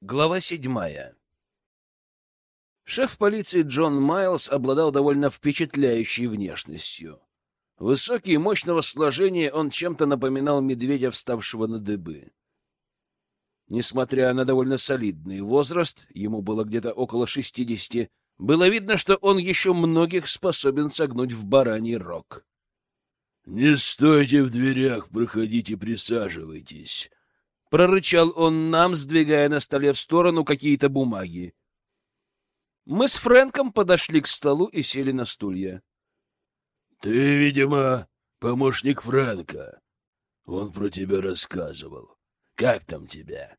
Глава седьмая. Шеф полиции Джон Майлз обладал довольно впечатляющей внешностью. Высокий и мощного сложения он чем-то напоминал медведя, вставшего на дыбы. Несмотря на довольно солидный возраст, ему было где-то около шестидесяти, было видно, что он еще многих способен согнуть в бараний рог. — Не стойте в дверях, проходите, присаживайтесь, — прорычал он нам, сдвигая на столе в сторону какие-то бумаги. Мы с Фрэнком подошли к столу и сели на стулья. — Ты, видимо, помощник Фрэнка. Он про тебя рассказывал. Как там тебя?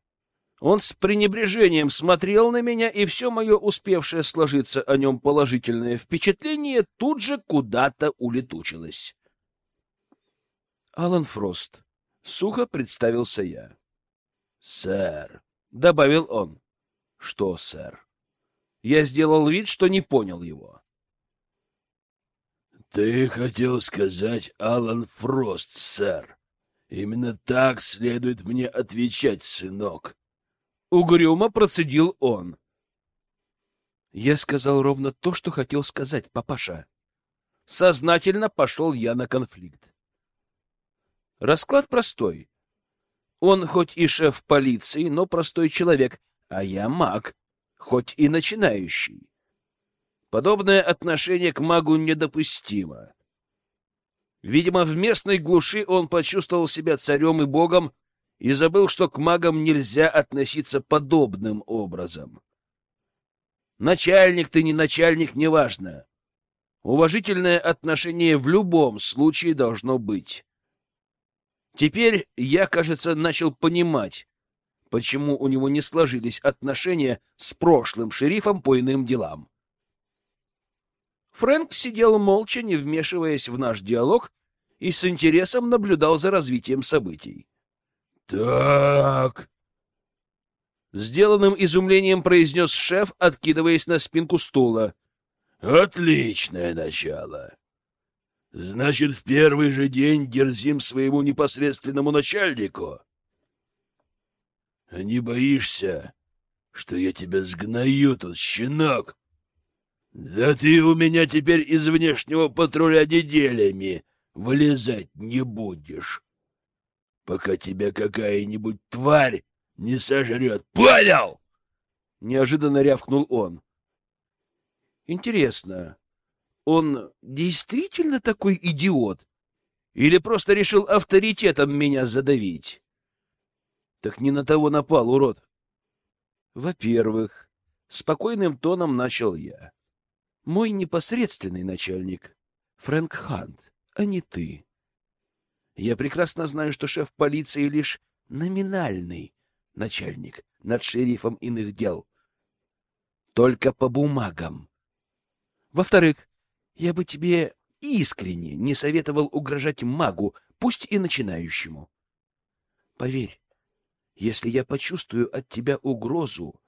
Он с пренебрежением смотрел на меня, и все мое успевшее сложиться о нем положительное впечатление тут же куда-то улетучилось. Алан Фрост. Сухо представился я. «Сэр», — добавил он. «Что, сэр?» Я сделал вид, что не понял его. «Ты хотел сказать Алан Фрост, сэр. Именно так следует мне отвечать, сынок». Угрюмо процедил он. Я сказал ровно то, что хотел сказать, папаша. Сознательно пошел я на конфликт. Расклад простой. Он хоть и шеф полиции, но простой человек, а я маг, хоть и начинающий. Подобное отношение к магу недопустимо. Видимо, в местной глуши он почувствовал себя царем и богом и забыл, что к магам нельзя относиться подобным образом. Начальник ты, не начальник, неважно. Уважительное отношение в любом случае должно быть. Теперь я, кажется, начал понимать, почему у него не сложились отношения с прошлым шерифом по иным делам. Фрэнк сидел молча, не вмешиваясь в наш диалог, и с интересом наблюдал за развитием событий. «Так...» Сделанным изумлением произнес шеф, откидываясь на спинку стула. «Отличное начало. Значит, в первый же день дерзим своему непосредственному начальнику. А не боишься, что я тебя сгною тут, щенок? Да ты у меня теперь из внешнего патруля неделями вылезать не будешь, пока тебя какая-нибудь тварь не сожрет. Понял? Неожиданно рявкнул он. Интересно, он действительно такой идиот? Или просто решил авторитетом меня задавить? Так не на того напал, урод. Во-первых, спокойным тоном начал я. Мой непосредственный начальник — Фрэнк Хант, а не ты. Я прекрасно знаю, что шеф полиции лишь номинальный начальник над шерифом иных дел. Только по бумагам. Во-вторых, я бы тебе искренне не советовал угрожать магу, пусть и начинающему. Поверь, если я почувствую от тебя угрозу,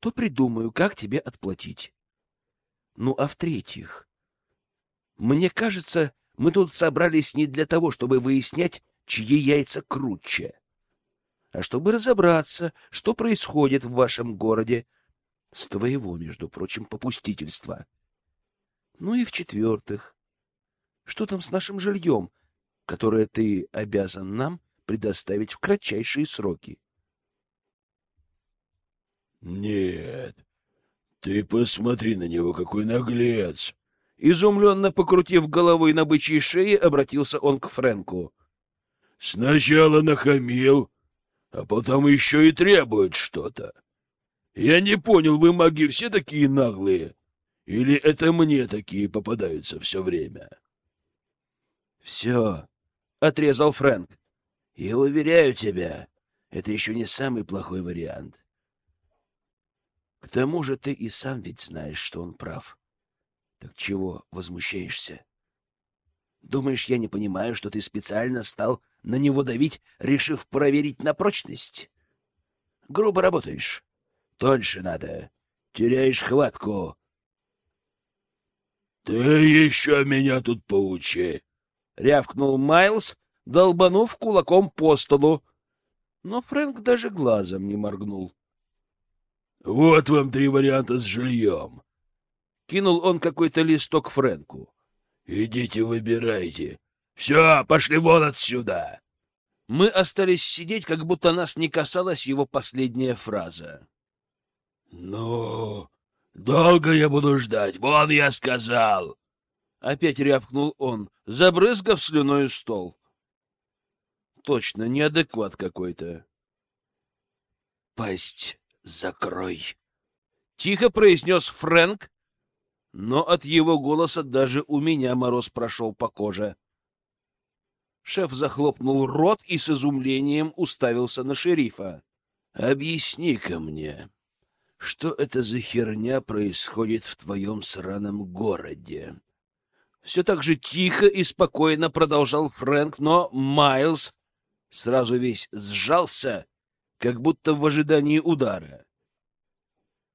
то придумаю, как тебе отплатить. Ну, а в-третьих, мне кажется, мы тут собрались не для того, чтобы выяснять, чьи яйца круче, а чтобы разобраться, что происходит в вашем городе с твоего, между прочим, попустительства. Ну и в-четвертых, что там с нашим жильем, которое ты обязан нам предоставить в кратчайшие сроки? Нет, ты посмотри на него, какой наглец! Изумленно покрутив головой на бычьей шее, обратился он к Фрэнку. Сначала нахамил, а потом еще и требует что-то. Я не понял, вы маги все такие наглые? Или это мне такие попадаются все время? — Все, — отрезал Фрэнк. — Я уверяю тебя, это еще не самый плохой вариант. К тому же ты и сам ведь знаешь, что он прав. Так чего возмущаешься? Думаешь, я не понимаю, что ты специально стал на него давить, решив проверить на прочность? Грубо работаешь. Тоньше надо. Теряешь хватку. — Ты еще меня тут поучи! — рявкнул Майлз, долбанув кулаком по столу. Но Фрэнк даже глазом не моргнул. Вот вам три варианта с жильем. Кинул он какой-то листок Фрэнку. Идите выбирайте. Все, пошли вон отсюда. Мы остались сидеть, как будто нас не касалась его последняя фраза. Ну, долго я буду ждать. Вон я сказал. Опять рявкнул он, забрызгав слюною стол. Точно, неадекват какой-то. Пасть закрой. Тихо произнес Фрэнк, но от его голоса даже у меня мороз прошел по коже. Шеф захлопнул рот и с изумлением уставился на шерифа. «Объясни-ка мне, что это за херня происходит в твоем сраном городе?» Все так же тихо и спокойно продолжал Фрэнк, но Майлз сразу весь сжался, как будто в ожидании удара.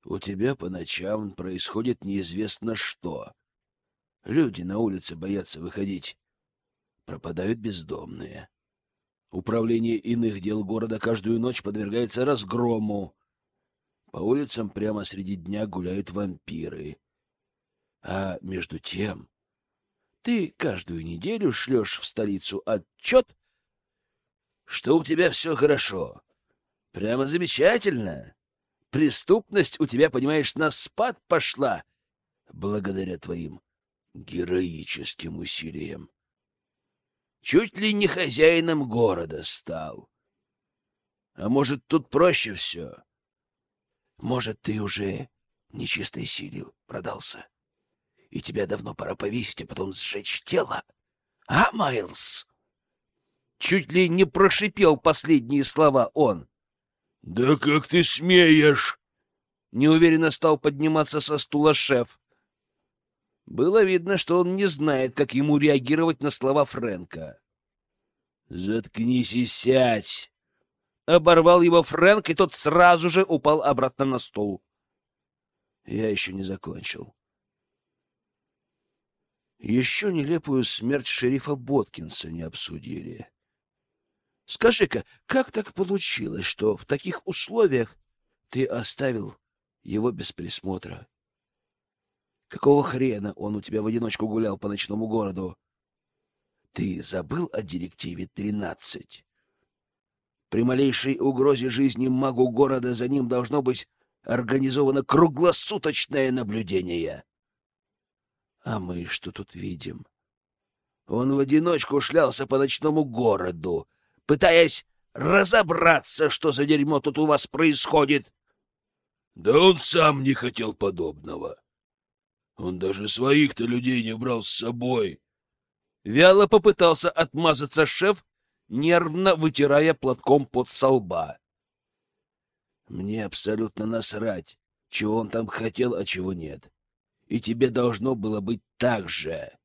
У тебя по ночам происходит неизвестно что. Люди на улице боятся выходить. Пропадают бездомные. Управление иных дел города каждую ночь подвергается разгрому. По улицам прямо среди дня гуляют вампиры. А между тем ты каждую неделю шлешь в столицу отчет, что у тебя все хорошо. Прямо замечательно. Преступность у тебя, понимаешь, на спад пошла благодаря твоим героическим усилиям. Чуть ли не хозяином города стал. А может, тут проще все? Может, ты уже нечистой силе продался? и тебя давно пора повесить, а потом сжечь тело. А, Майлз? Чуть ли не прошипел последние слова он. — Да как ты смеешь? Неуверенно стал подниматься со стула шеф. Было видно, что он не знает, как ему реагировать на слова Фрэнка. «Заткнись и сядь!» Оборвал его Фрэнк, и тот сразу же упал обратно на стол. Я еще не закончил. Еще нелепую смерть шерифа Боткинса не обсудили. Скажи-ка, как так получилось, что в таких условиях ты оставил его без присмотра? Какого хрена он у тебя в одиночку гулял по ночному городу? Ты забыл о директиве 13? При малейшей угрозе жизни магу города за ним должно быть организовано круглосуточное наблюдение. А мы что тут видим? Он в одиночку шлялся по ночному городу, пытаясь разобраться, что за дерьмо тут у вас происходит. Да он сам не хотел подобного. Он даже своих-то людей не брал с собой. Вяло попытался отмазаться шеф, нервно вытирая платком под солба. Мне абсолютно насрать, чего он там хотел, а чего нет и тебе должно было быть так же.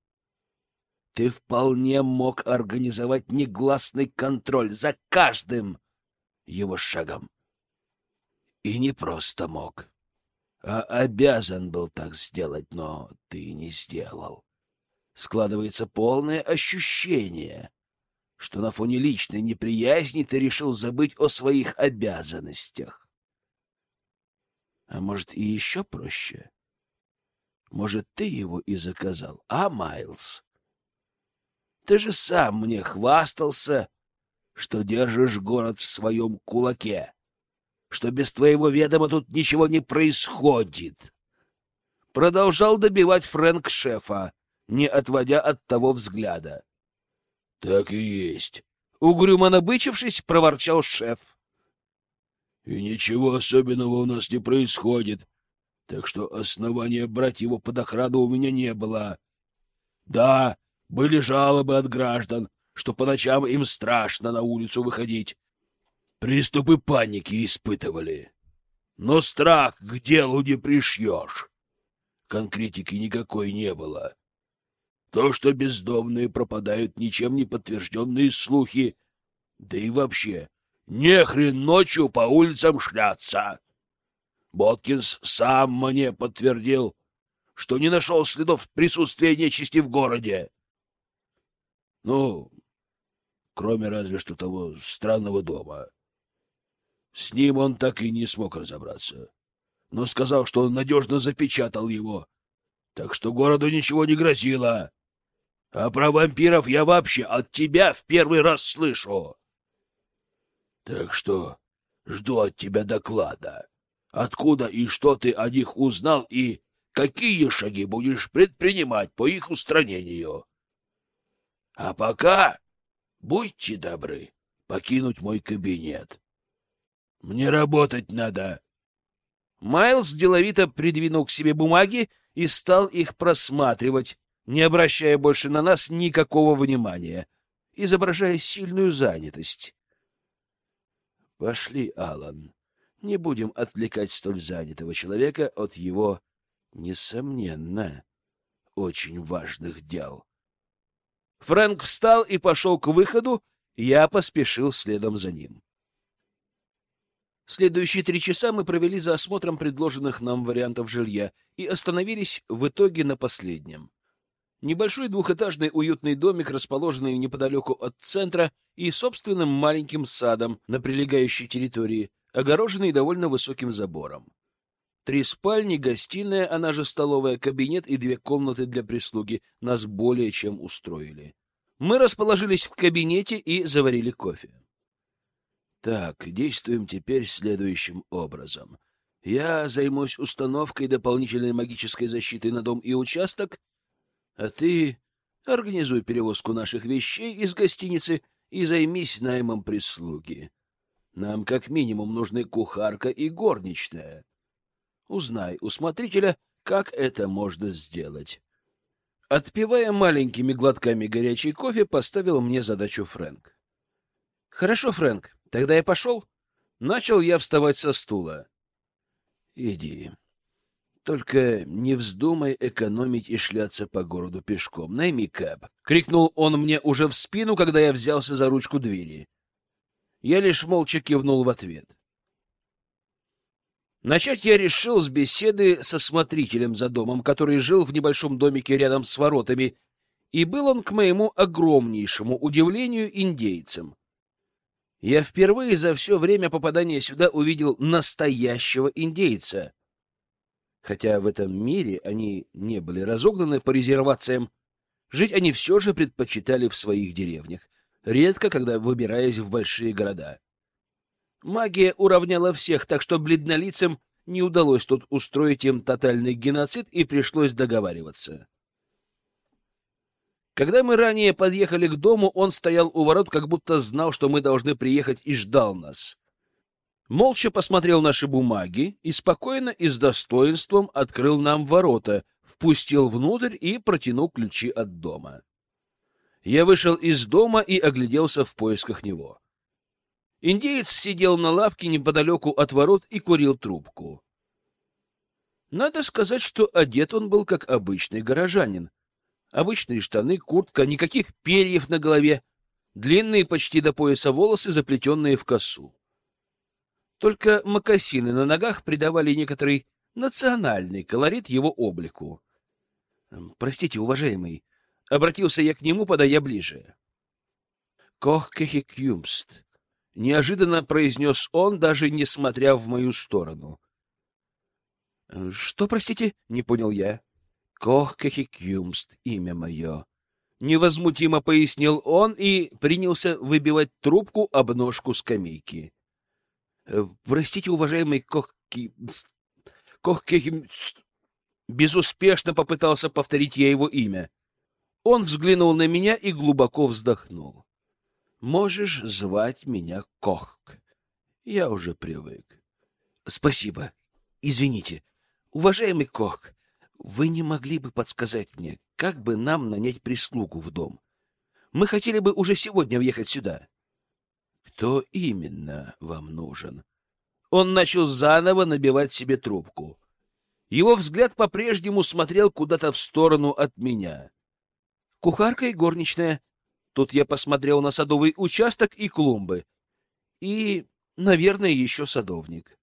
Ты вполне мог организовать негласный контроль за каждым его шагом. И не просто мог, а обязан был так сделать, но ты не сделал. Складывается полное ощущение, что на фоне личной неприязни ты решил забыть о своих обязанностях. А может, и еще проще? Может, ты его и заказал, а, Майлз? Ты же сам мне хвастался, что держишь город в своем кулаке, что без твоего ведома тут ничего не происходит. Продолжал добивать Фрэнк шефа, не отводя от того взгляда. — Так и есть. Угрюмо набычившись, проворчал шеф. — И ничего особенного у нас не происходит так что основания брать его под охрану у меня не было. Да, были жалобы от граждан, что по ночам им страшно на улицу выходить. Приступы паники испытывали. Но страх к делу не пришьешь. Конкретики никакой не было. То, что бездомные пропадают, ничем не подтвержденные слухи. Да и вообще, нехрен ночью по улицам шляться. Боткинс сам мне подтвердил, что не нашел следов присутствия нечисти в городе. Ну, кроме разве что того странного дома. С ним он так и не смог разобраться. но сказал, что он надежно запечатал его, так что городу ничего не грозило. А про вампиров я вообще от тебя в первый раз слышу. Так что жду от тебя доклада. Откуда и что ты о них узнал и какие шаги будешь предпринимать по их устранению? А пока будьте добры покинуть мой кабинет. Мне работать надо. Майлз деловито придвинул к себе бумаги и стал их просматривать, не обращая больше на нас никакого внимания, изображая сильную занятость. Пошли, Алан. Не будем отвлекать столь занятого человека от его, несомненно, очень важных дел. Фрэнк встал и пошел к выходу, я поспешил следом за ним. Следующие три часа мы провели за осмотром предложенных нам вариантов жилья и остановились в итоге на последнем. Небольшой двухэтажный уютный домик, расположенный неподалеку от центра и собственным маленьким садом на прилегающей территории, огороженный довольно высоким забором. Три спальни, гостиная, она же столовая, кабинет и две комнаты для прислуги нас более чем устроили. Мы расположились в кабинете и заварили кофе. Так, действуем теперь следующим образом. Я займусь установкой дополнительной магической защиты на дом и участок, а ты организуй перевозку наших вещей из гостиницы и займись наймом прислуги. Нам как минимум нужны кухарка и горничная. Узнай у смотрителя, как это можно сделать. Отпивая маленькими глотками горячий кофе, поставил мне задачу Фрэнк. Хорошо, Фрэнк, Тогда я пошел. Начал я вставать со стула. Иди. Только не вздумай экономить и шляться по городу пешком. Найми кэб. Крикнул он мне уже в спину, когда я взялся за ручку двери. Я лишь молча кивнул в ответ. Начать я решил с беседы со смотрителем за домом, который жил в небольшом домике рядом с воротами, и был он, к моему огромнейшему удивлению, индейцем. Я впервые за все время попадания сюда увидел настоящего индейца. Хотя в этом мире они не были разогнаны по резервациям, жить они все же предпочитали в своих деревнях, редко когда выбираясь в большие города. Магия уравняла всех, так что бледнолицам не удалось тут устроить им тотальный геноцид и пришлось договариваться. Когда мы ранее подъехали к дому, он стоял у ворот, как будто знал, что мы должны приехать, и ждал нас. Молча посмотрел наши бумаги и спокойно и с достоинством открыл нам ворота, впустил внутрь и протянул ключи от дома. Я вышел из дома и огляделся в поисках него. Индеец сидел на лавке неподалеку от ворот и курил трубку. Надо сказать, что одет он был как обычный горожанин, Обычные штаны, куртка, никаких перьев на голове, длинные почти до пояса волосы, заплетенные в косу. Только мокасины на ногах придавали некоторый национальный колорит его облику. «Простите, уважаемый», — обратился я к нему, подая ближе. «Кохкехикюмст», — неожиданно произнес он, даже не смотря в мою сторону. «Что, простите?» — не понял я. Кохкахикюмст, имя мое. Невозмутимо пояснил он и принялся выбивать трубку об ножку скамейки. Э, простите, уважаемый Кохкимст... Кохкахимст... Безуспешно попытался повторить я его имя. Он взглянул на меня и глубоко вздохнул. Можешь звать меня Кохк. Я уже привык. Спасибо. Извините. Уважаемый Кохк, вы не могли бы подсказать мне, как бы нам нанять прислугу в дом? Мы хотели бы уже сегодня въехать сюда. Кто именно вам нужен? Он начал заново набивать себе трубку. Его взгляд по-прежнему смотрел куда-то в сторону от меня. Кухарка и горничная. Тут я посмотрел на садовый участок и клумбы. И, наверное, еще садовник.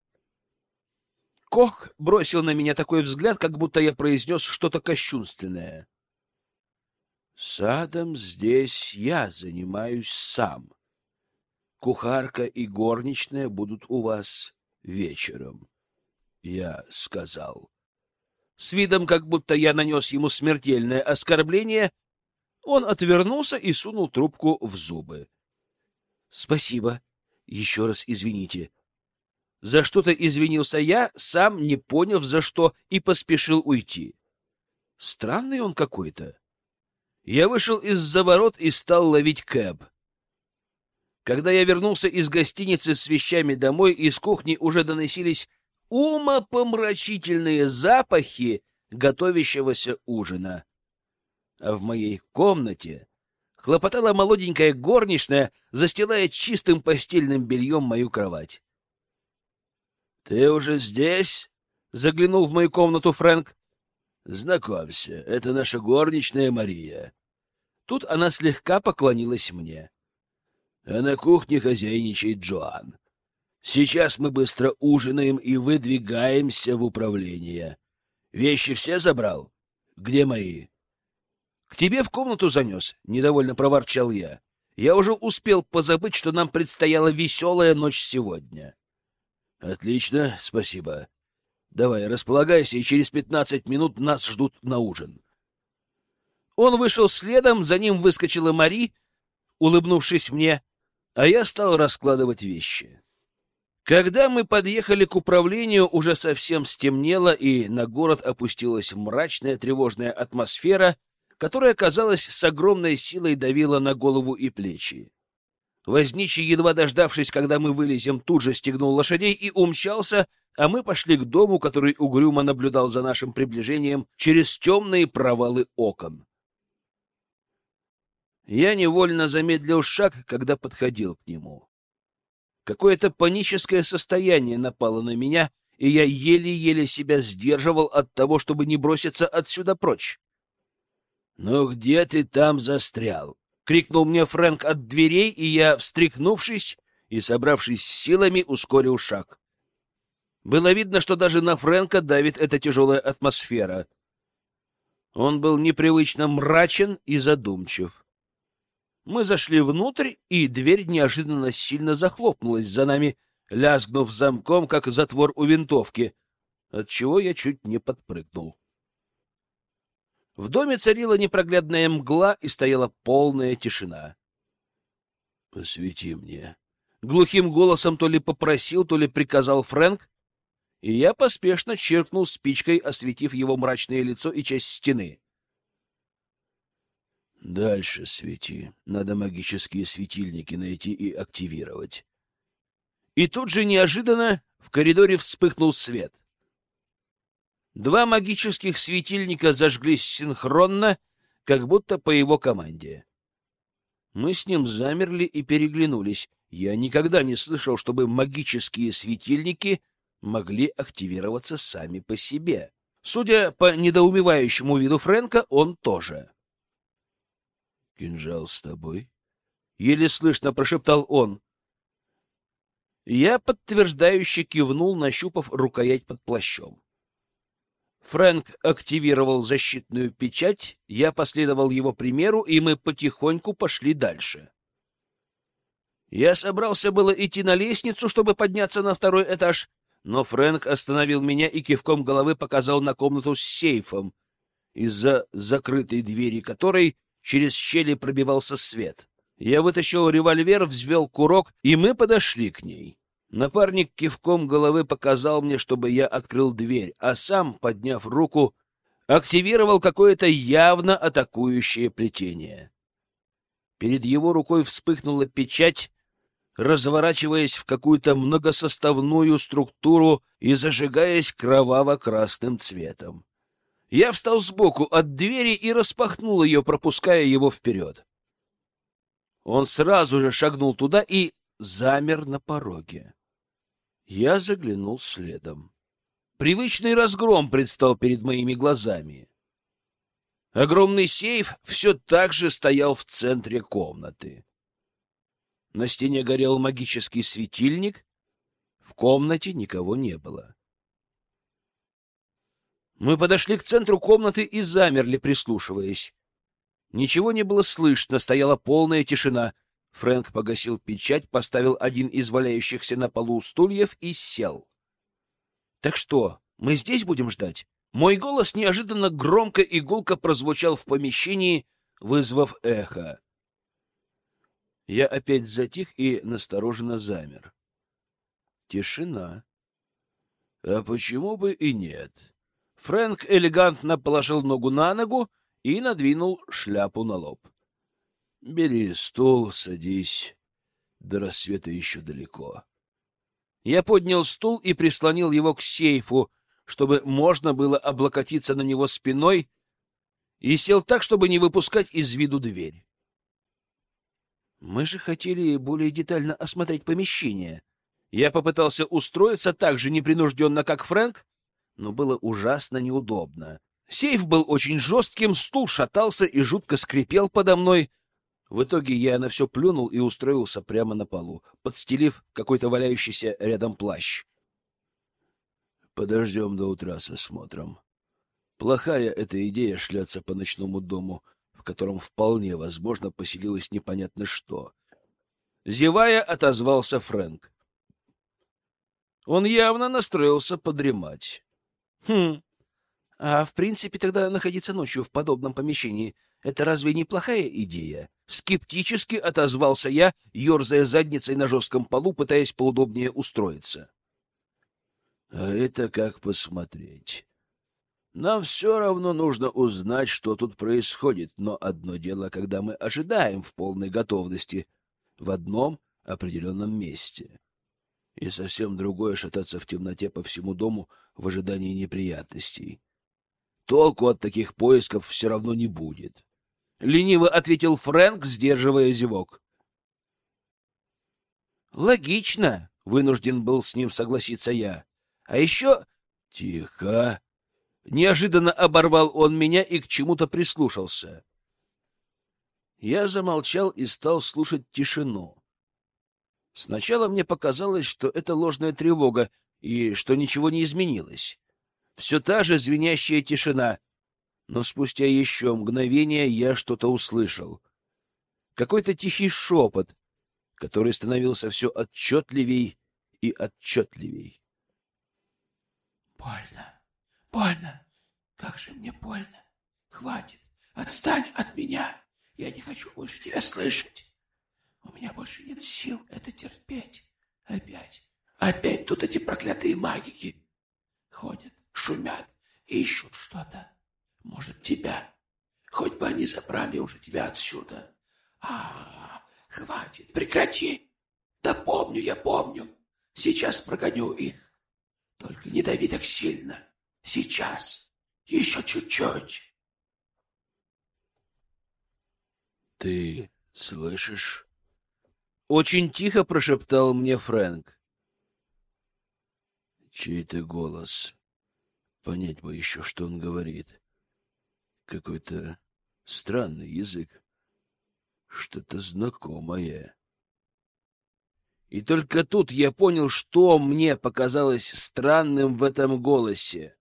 Кох бросил на меня такой взгляд, как будто я произнес что-то кощунственное. Садом здесь я занимаюсь сам. Кухарка и горничная будут у вас вечером. я сказал. С видом, как будто я нанес ему смертельное оскорбление, он отвернулся и сунул трубку в зубы. — Спасибо. Еще раз извините. За что-то извинился я, сам не поняв, за что, и поспешил уйти. Странный он какой-то. Я вышел из-за ворот и стал ловить кэб. Когда я вернулся из гостиницы с вещами домой, из кухни уже доносились умопомрачительные запахи готовящегося ужина. А в моей комнате хлопотала молоденькая горничная, застилая чистым постельным бельем мою кровать. — Ты уже здесь? — заглянул в мою комнату Фрэнк. — Знакомься, это наша горничная Мария. Тут она слегка поклонилась мне. А на кухне хозяйничает Джоан. Сейчас мы быстро ужинаем и выдвигаемся в управление. Вещи все забрал? Где мои? К тебе в комнату занес, — недовольно проворчал я. Я уже успел позабыть, что нам предстояла веселая ночь сегодня. Отлично, спасибо. Давай, располагайся, и через пятнадцать минут нас ждут на ужин. Он вышел следом, за ним выскочила Мари, улыбнувшись мне, а я стал раскладывать вещи. Когда мы подъехали к управлению, уже совсем стемнело, и на город опустилась мрачная тревожная атмосфера, которая, казалось, с огромной силой давила на голову и плечи. Возничий, едва дождавшись, когда мы вылезем, тут же стегнул лошадей и умчался, а мы пошли к дому, который угрюмо наблюдал за нашим приближением через темные провалы окон. Я невольно замедлил шаг, когда подходил к нему. Какое-то паническое состояние напало на меня, и я еле-еле себя сдерживал от того, чтобы не броситься отсюда прочь. — Ну где ты там застрял? — крикнул мне Фрэнк от дверей, и я, встряхнувшись и собравшись силами, ускорил шаг. Было видно, что даже на Фрэнка давит эта тяжелая атмосфера. Он был непривычно мрачен и задумчив. Мы зашли внутрь, и дверь неожиданно сильно захлопнулась за нами, лязгнув замком, как затвор у винтовки, отчего я чуть не подпрыгнул. В доме царила непроглядная мгла и стояла полная тишина. — Посвети мне. Глухим голосом то ли попросил, то ли приказал Фрэнк, и я поспешно черкнул спичкой, осветив его мрачное лицо и часть стены. Дальше свети. Надо магические светильники найти и активировать. И тут же неожиданно в коридоре вспыхнул свет. Два магических светильника зажглись синхронно, как будто по его команде. Мы с ним замерли и переглянулись. Я никогда не слышал, чтобы магические светильники могли активироваться сами по себе. Судя по недоумевающему виду Фрэнка, он тоже. Кинжал с тобой? Еле слышно прошептал он. Я подтверждающе кивнул, нащупав рукоять под плащом. Фрэнк активировал защитную печать, я последовал его примеру, и мы потихоньку пошли дальше. Я собрался было идти на лестницу, чтобы подняться на второй этаж, но Фрэнк остановил меня и кивком головы показал на комнату с сейфом, из-за закрытой двери которой Через щели пробивался свет. Я вытащил револьвер, взвел курок, и мы подошли к ней. Напарник кивком головы показал мне, чтобы я открыл дверь, а сам, подняв руку, активировал какое-то явно атакующее плетение. Перед его рукой вспыхнула печать, разворачиваясь в какую-то многосоставную структуру и зажигаясь кроваво-красным цветом. Я встал сбоку от двери и распахнул ее, пропуская его вперед. Он сразу же шагнул туда и замер на пороге. Я заглянул следом. Привычный разгром предстал перед моими глазами. Огромный сейф все так же стоял в центре комнаты. На стене горел магический светильник. В комнате никого не было. Мы подошли к центру комнаты и замерли, прислушиваясь. Ничего не было слышно, стояла полная тишина. Фрэнк погасил печать, поставил один из валяющихся на полу стульев и сел. Так что, мы здесь будем ждать? Мой голос неожиданно громко и гулко прозвучал в помещении, вызвав эхо. Я опять затих и настороженно замер. Тишина. А почему бы и нет? Фрэнк элегантно положил ногу на ногу и надвинул шляпу на лоб. Бери стул, садись. До рассвета еще далеко. Я поднял стул и прислонил его к сейфу, чтобы можно было облокотиться на него спиной, и сел так, чтобы не выпускать из виду дверь. Мы же хотели более детально осмотреть помещение. Я попытался устроиться так же непринужденно, как Фрэнк, но было ужасно неудобно. Сейф был очень жестким, стул шатался и жутко скрипел подо мной. В итоге я на все плюнул и устроился прямо на полу, подстелив какой-то валяющийся рядом плащ. Подождем до утра с осмотром. Плохая эта идея шляться по ночному дому, в котором вполне возможно поселилось непонятно что. Зевая, отозвался Фрэнк. Он явно настроился подремать. Хм. А в принципе тогда находиться ночью в подобном помещении — это разве не плохая идея? Скептически отозвался я, ерзая задницей на жестком полу, пытаясь поудобнее устроиться. А это как посмотреть. Нам все равно нужно узнать, что тут происходит, но одно дело, когда мы ожидаем в полной готовности в одном определенном месте. И совсем другое шататься в темноте по всему дому в ожидании неприятностей. Толку от таких поисков все равно не будет. Лениво ответил Фрэнк, сдерживая зевок. Логично, вынужден был с ним согласиться я. А еще... Тихо! Неожиданно оборвал он меня и к чему-то прислушался. Я замолчал и стал слушать тишину. Сначала мне показалось, что это ложная тревога и что ничего не изменилось. Все та же звенящая тишина, но спустя еще мгновение я что-то услышал. Какой-то тихий шепот, который становился все отчетливей и отчетливей. Больно, больно, как же мне больно. Хватит, отстань от меня. Я не хочу больше тебя слышать. У меня больше нет сил это терпеть. Опять, опять тут эти проклятые магики ходят, шумят, ищут что-то. Может, тебя. Хоть бы они забрали уже тебя отсюда. А, хватит, прекрати. Да помню, я помню. Сейчас прогоню их. Только не дави так сильно. Сейчас. Еще чуть-чуть. Ты слышишь? Очень тихо прошептал мне Фрэнк. Чей-то голос. Понять бы еще, что он говорит. Какой-то странный язык. Что-то знакомое. И только тут я понял, что мне показалось странным в этом голосе.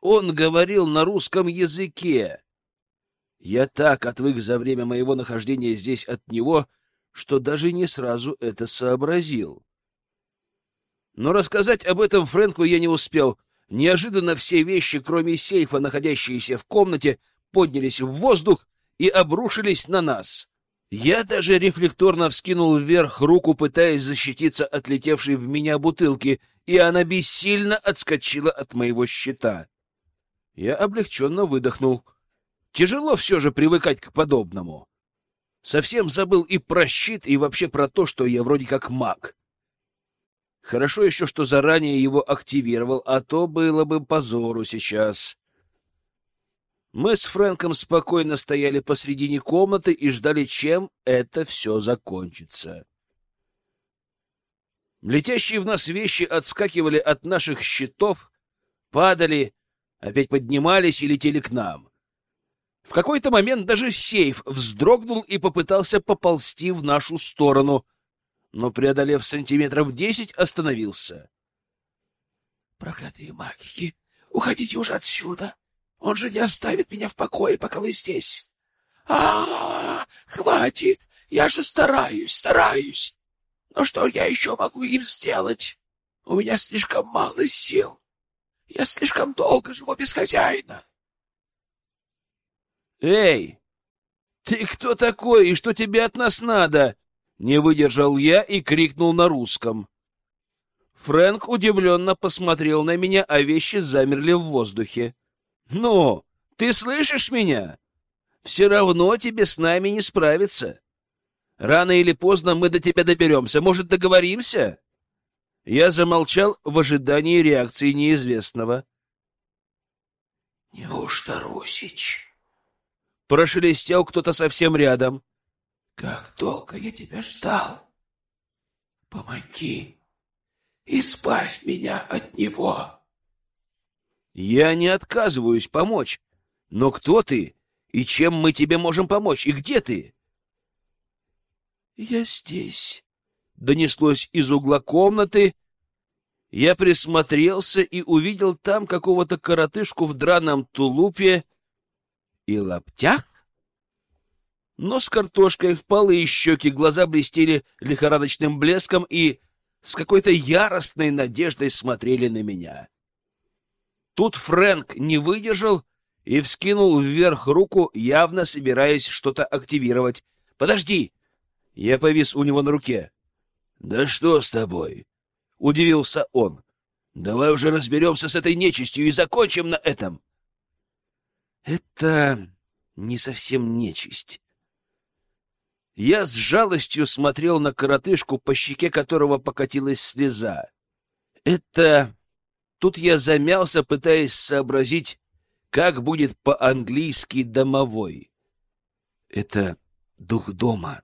Он говорил на русском языке. Я так отвык за время моего нахождения здесь от него, что даже не сразу это сообразил. Но рассказать об этом Фрэнку я не успел. Неожиданно все вещи, кроме сейфа, находящиеся в комнате, поднялись в воздух и обрушились на нас. Я даже рефлекторно вскинул вверх руку, пытаясь защититься от летевшей в меня бутылки, и она бессильно отскочила от моего щита. Я облегченно выдохнул. Тяжело все же привыкать к подобному. Совсем забыл и про щит, и вообще про то, что я вроде как маг. Хорошо еще, что заранее его активировал, а то было бы позору сейчас. Мы с Фрэнком спокойно стояли посредине комнаты и ждали, чем это все закончится. Летящие в нас вещи отскакивали от наших щитов, падали, опять поднимались и летели к нам. В какой-то момент даже сейф вздрогнул и попытался поползти в нашу сторону, но, преодолев сантиметров десять, остановился. — Проклятые магики, уходите уже отсюда! Он же не оставит меня в покое, пока вы здесь. А, -а, -а хватит! Я же стараюсь, стараюсь. Но что я еще могу им сделать? У меня слишком мало сил. Я слишком долго живу без хозяина. Эй, ты кто такой и что тебе от нас надо? Не выдержал я и крикнул на русском. Фрэнк удивленно посмотрел на меня, а вещи замерли в воздухе. Ну, ты слышишь меня? Все равно тебе с нами не справиться. Рано или поздно мы до тебя доберемся. Может, договоримся? Я замолчал в ожидании реакции неизвестного. Неужто Русич? Прошелестел кто-то совсем рядом. Как долго я тебя ждал. Помоги. Избавь меня от него. Я не отказываюсь помочь. Но кто ты? И чем мы тебе можем помочь? И где ты? Я здесь. Донеслось из угла комнаты. Я присмотрелся и увидел там какого-то коротышку в драном тулупе и лаптях. Нос картошкой, впалые щеки, глаза блестели лихорадочным блеском и с какой-то яростной надеждой смотрели на меня. Тут Фрэнк не выдержал и вскинул вверх руку, явно собираясь что-то активировать. «Подожди!» Я повис у него на руке. «Да что с тобой?» — удивился он. «Давай уже разберемся с этой нечистью и закончим на этом». «Это не совсем нечисть». Я с жалостью смотрел на коротышку, по щеке которого покатилась слеза. Это... Тут я замялся, пытаясь сообразить, как будет по-английски «домовой». Это дух дома.